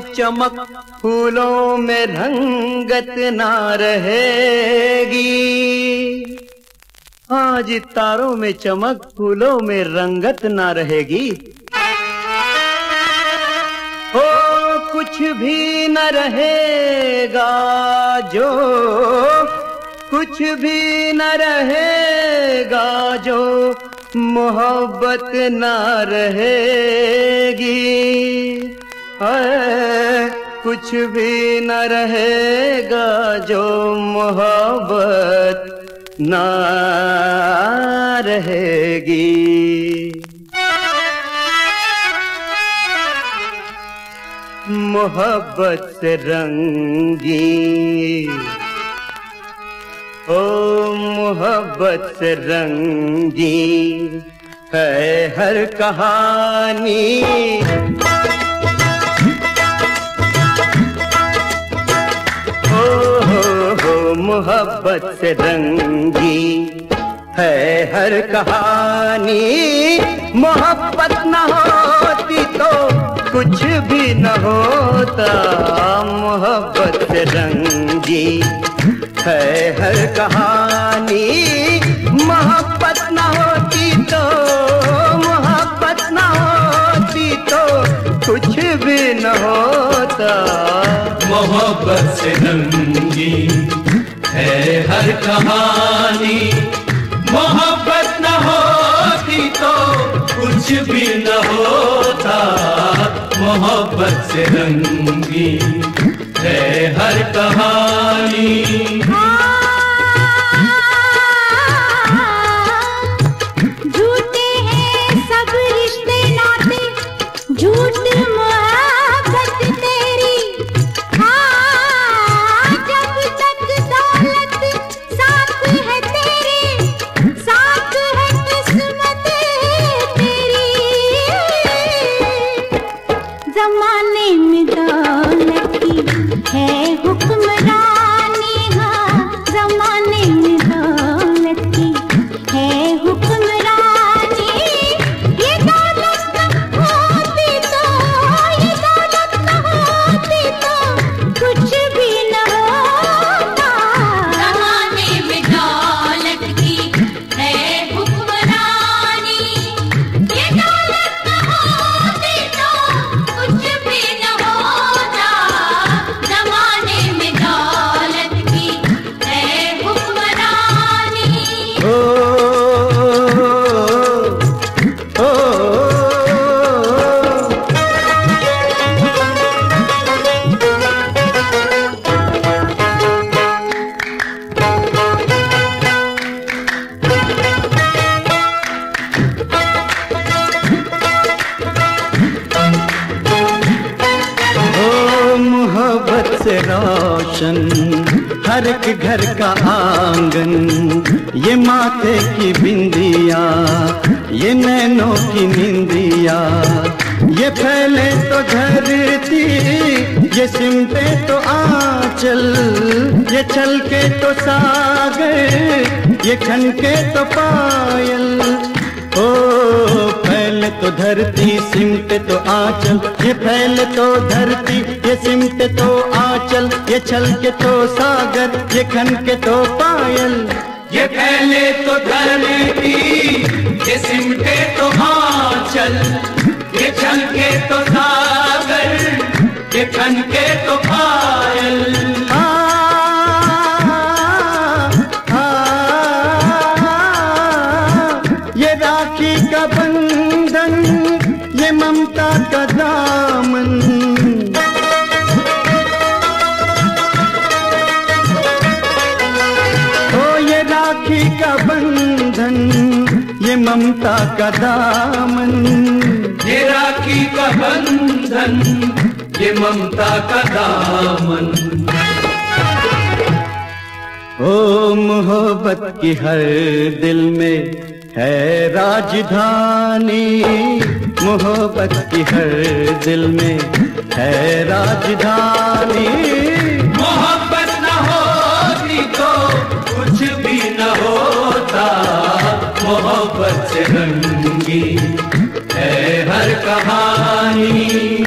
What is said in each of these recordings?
चमक फूलों में रंगत ना रहेगी। आज तारों में चमक फूलों में रंगत ना रहेगी। हो कुछ भी न रहेगा जो, कुछ भी न रहेगा जो मोहब्बत न रहेगी। है, कुछ भी न रहेगा जो मोहब्बत न रहेगी। मोहब्बत से रंगी, ओ मोहब्बत से रंगी है हर कहानी। मोहब्बत से रंगी है हर कहानी। मोहब्बत न होती तो कुछ भी न होता। मोहब्बत से रंगी है हर कहानी। मोहब्बत न होती तो मोहब्बत न होती तो कुछ भी न होता। मोहब्बत से रंगी हर कहानी। मोहब्बत न होती तो कुछ भी न होता। मोहब्बत से रंगी है हर कहानी। जमाने रोशन, हर एक घर का आँगन। ये माथे की बिंदिया, ये नैनों की निंदिया। ये फैले तो धरती ये सिमटे तो आंचल। ये छलके तो सागर, ये खनके तो पायल। ओ, फैले तो धरती, सिमटे तो आंचल। ये फैले तो धरती, ये सिमटे तो आंचल छल के तो सागर, ये खन के तो पायल। ये फैले तो धरती ये सिमटे तो चल ये छलके तो सागर, ये खन के तो पायल। ये ममता का दामन। ये राखी का बंधन ये ममता का दामन। ओ मोहब्बत की हर दिल में है राजधानी। मोहब्बत की हर दिल में है राजधानी। रंगी है हर कहानी।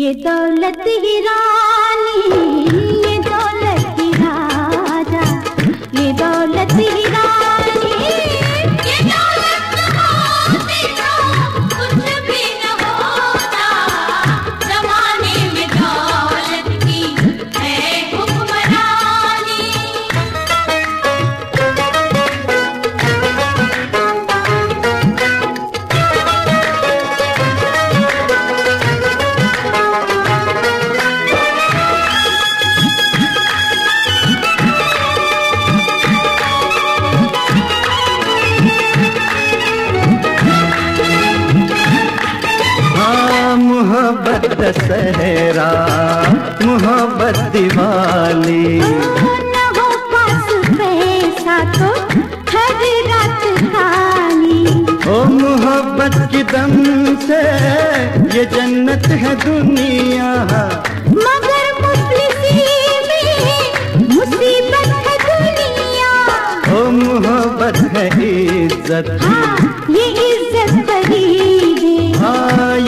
ये दौलत हिरानी दशहरा मोहब्बत दिवाली। मोहब्बत की दम से ये जन्नत है दुनिया। मगर मुसीबत है दुनिया। ओ मोहब्बत है इज़्ज़त। हाँ।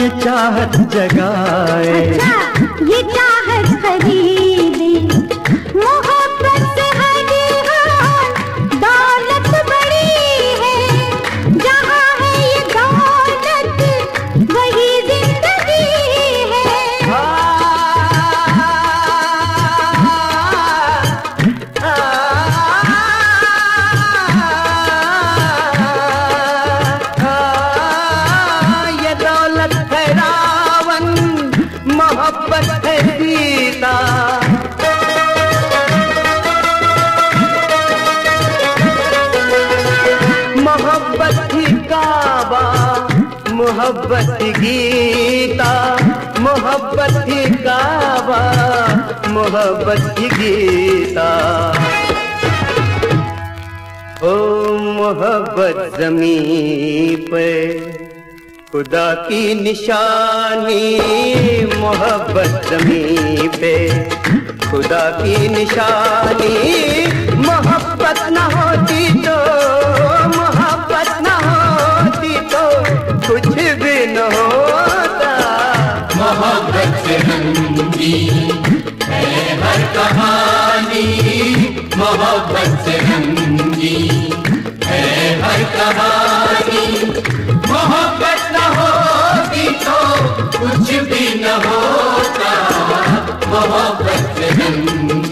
ये चाहत जगाए। अच्छा, ये चाहत मोहब्बत गीता, मोहब्बत की गावा, मोहब्बत की गीता। ओ मोहब्बत जमी पे, खुदा की निशानी, मोहब्बत जमी पे, खुदा की निशानी, मोहब्बत ना होती तो मोहब्बत से है हर कहानी, मोहब्बत से रंगी है हर कहानी, मोहब्बत न होती तो कुछ भी न होता। मोहब्बत से रंगी